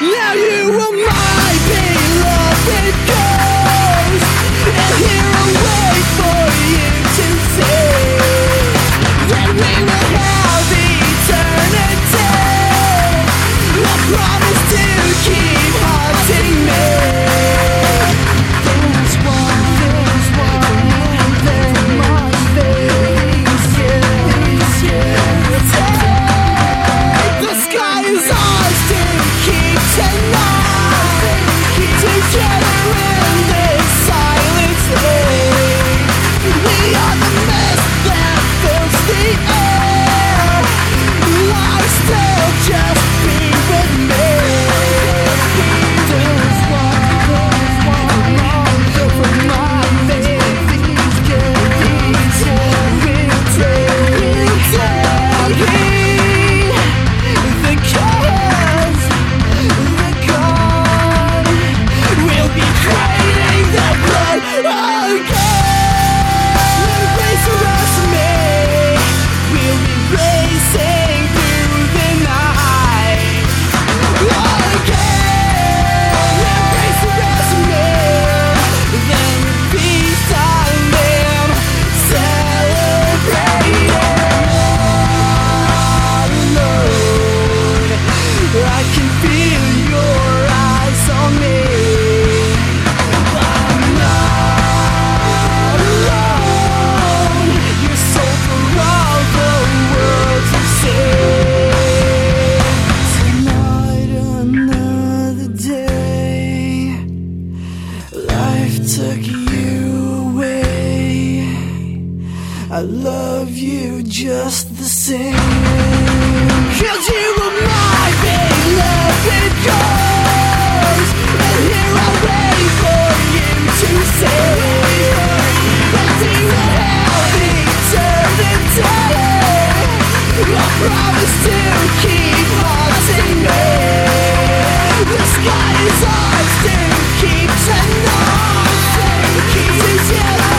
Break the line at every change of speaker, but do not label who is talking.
Now you will my beloved ghost, and here I'll wait for you to see that we will have eternity. A promise to keep haunting me. took you away. I love you just the same. Cause you were my beloved ghost. And here I wait for you to say, Letting the hell eternity. I promise to keep haunting me. The sky is ours to keep tonight yeah.